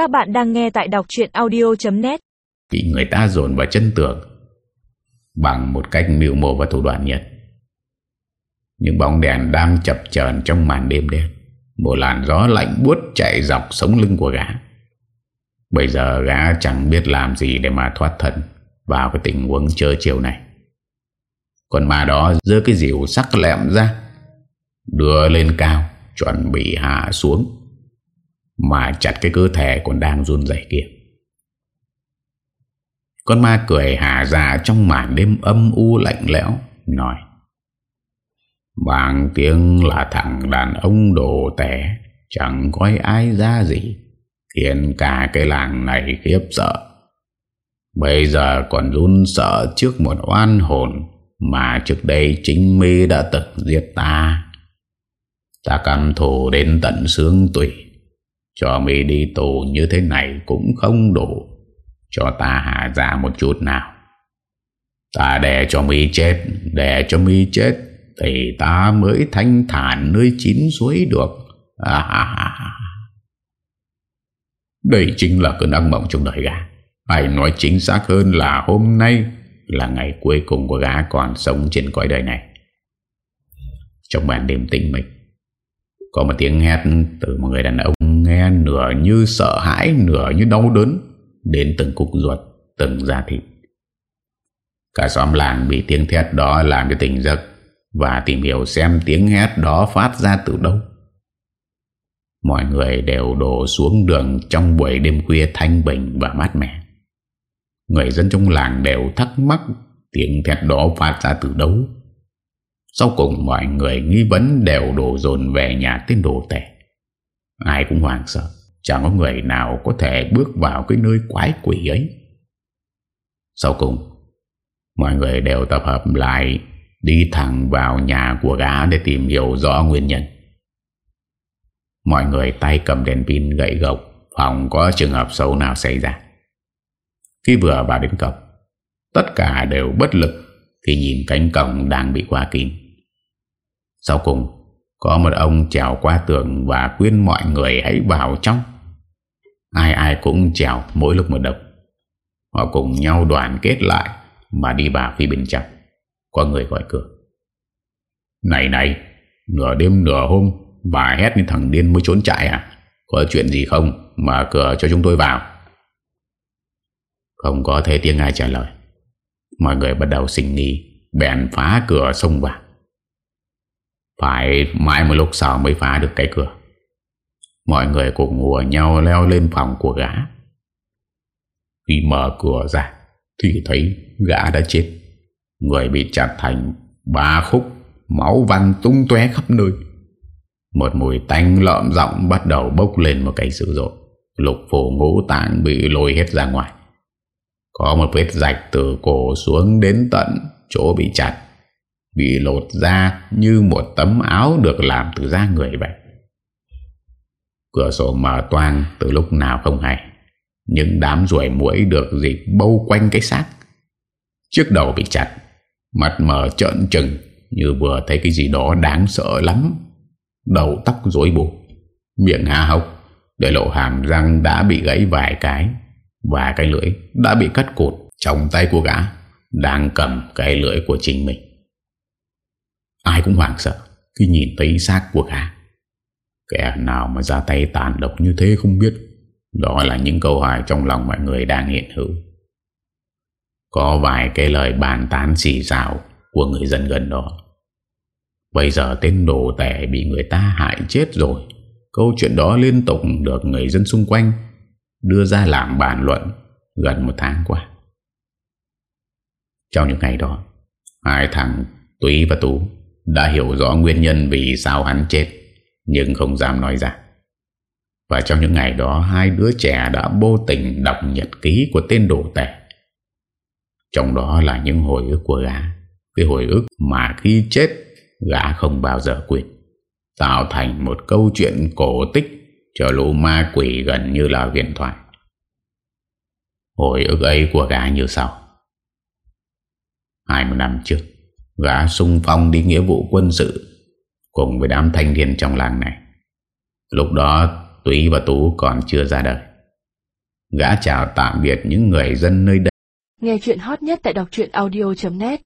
Các bạn đang nghe tại đọc chuyện audio.net Bị người ta dồn vào chân tường, Bằng một cách mưu mô và thủ đoạn nhất Những bóng đèn đang chập chờn trong màn đêm đen Một làn gió lạnh buốt chạy dọc sống lưng của gã. Bây giờ gã chẳng biết làm gì để mà thoát thân Vào cái tình huống chơi chiều này. Còn mà đó dơ cái dịu sắc lẹm ra, Đưa lên cao, Chuẩn bị hạ xuống. Mà chặt cái cơ thể còn đang run dậy kia. Con ma cười hà ra trong màn đêm âm u lạnh lẽo, Nói Bằng tiếng là thằng đàn ông đồ tẻ, Chẳng có ai ra gì. Khiến cả cái làng này khiếp sợ. Bây giờ còn run sợ trước một oan hồn Mà trước đây chính mi đã từng giết ta. Ta cầm thù đến tận xương tủy. Cho mi đi tù như thế này cũng không đủ. Cho ta hạ ra một chút nào. Ta để cho mi chết Để cho mi chết Thì ta mới thanh thản nơi chín suối được. À, à, à. Đây chính là cơn ác mộng trong đời gã Hay nói chính xác hơn là hôm nay Là ngày cuối cùng của gã còn sống trên cõi đời này. Trong màn đêm tĩnh mịch có một tiếng hét từ một người đàn ông Nghe nửa như sợ hãi, Nửa như đau đớn, Đến từng cục ruột, Từng da thịt Cả xóm làng bị tiếng thét đó làm cho tỉnh giấc Và tìm hiểu xem tiếng hét đó phát ra từ đâu Mọi người đều đổ xuống đường trong buổi đêm khuya thanh bình và mát mẻ. Người dân trong làng đều thắc mắc tiếng thét đó phát ra từ đâu. Sau cùng mọi người nghi vấn đều đổ dồn về nhà tên đồ tẻ. Ai cũng hoảng sợ, chẳng có người nào có thể bước vào cái nơi quái quỷ ấy. Sau cùng, mọi người đều tập hợp lại đi thẳng vào nhà của gã để tìm hiểu rõ nguyên nhân. Mọi người tay cầm đèn pin gậy gộc Phòng có trường hợp xấu nào xảy ra Khi vừa vào đến cổng Tất cả đều bất lực Khi nhìn cánh cổng đang bị khóa kín sau cùng, Có một ông trèo qua tường Và khuyên mọi người hãy vào trong. Ai ai cũng trèo mỗi lúc một đập. Họ cùng nhau đoàn kết lại Mà đi vào phía bên trong. Có người gọi cửa. Này này, Nửa đêm nửa hôm, Bà hét như thằng điên mới trốn chạy à? Có chuyện gì không Mở cửa cho chúng tôi vào? Không có thấy tiếng ai trả lời. Mọi người bắt đầu sinh nghi, Bèn phá cửa xông vào. Phải mãi một lúc sau mới phá được cái cửa. Mọi người cùng ngùa nhau leo lên phòng của gã. Khi mở cửa ra, Thì thấy gã đã chết. Người bị chặt thành ba khúc, Máu văng tung tóe khắp nơi. Một mùi tanh lợm giọng bắt đầu bốc lên một cái dữ dội. Lục phủ ngũ tạng bị lôi hết ra ngoài. Có một vết rạch từ cổ xuống đến tận chỗ bị chặt. Bị lột ra như một tấm áo được làm từ da người vậy. Cửa sổ mở toang từ lúc nào không hay. Những đám ruồi mũi được dịch bâu quanh cái xác. Trước đầu bị chặt, Mặt mở trợn trừng Như vừa thấy cái gì đó đáng sợ lắm. Đầu tóc rối bù, Miệng hà hốc, Để lộ hàm răng đã bị gãy vài cái Và cái lưỡi đã bị cắt cụt Trong tay của gã Đang cầm cái lưỡi của chính mình. Ai cũng hoảng sợ Khi nhìn thấy xác của gã. Kẻ nào mà ra tay tàn độc như thế không biết, Đó là những câu hỏi trong lòng mọi người đang hiện hữu. Có vài cái lời bàn tán xì xào Của người dân gần đó. Bây giờ tên đồ tẻ bị người ta hại chết rồi. Câu chuyện đó liên tục được người dân xung quanh Đưa ra làm bàn luận gần một tháng qua. Trong những ngày đó, Hai thằng Túy và Tú đã hiểu rõ nguyên nhân vì sao hắn chết, Nhưng không dám nói ra. Và trong những ngày đó, Hai đứa trẻ đã vô tình đọc nhật ký của tên đồ tệ. Trong đó là những hồi ức của gã, Cái hồi ức mà khi chết, Gã không bao giờ quên, Tạo thành một câu chuyện cổ tích Cho lũ ma quỷ gần như là huyền thoại. Hồi ức ấy của gã như sau. 20 năm trước Gã sung phong đi nghĩa vụ quân sự Cùng với đám thanh niên trong làng này. Lúc đó, Túy và Tú còn chưa ra đời. Gã chào tạm biệt những người dân nơi đây. Nghe chuyện hot nhất tại đọc audio.net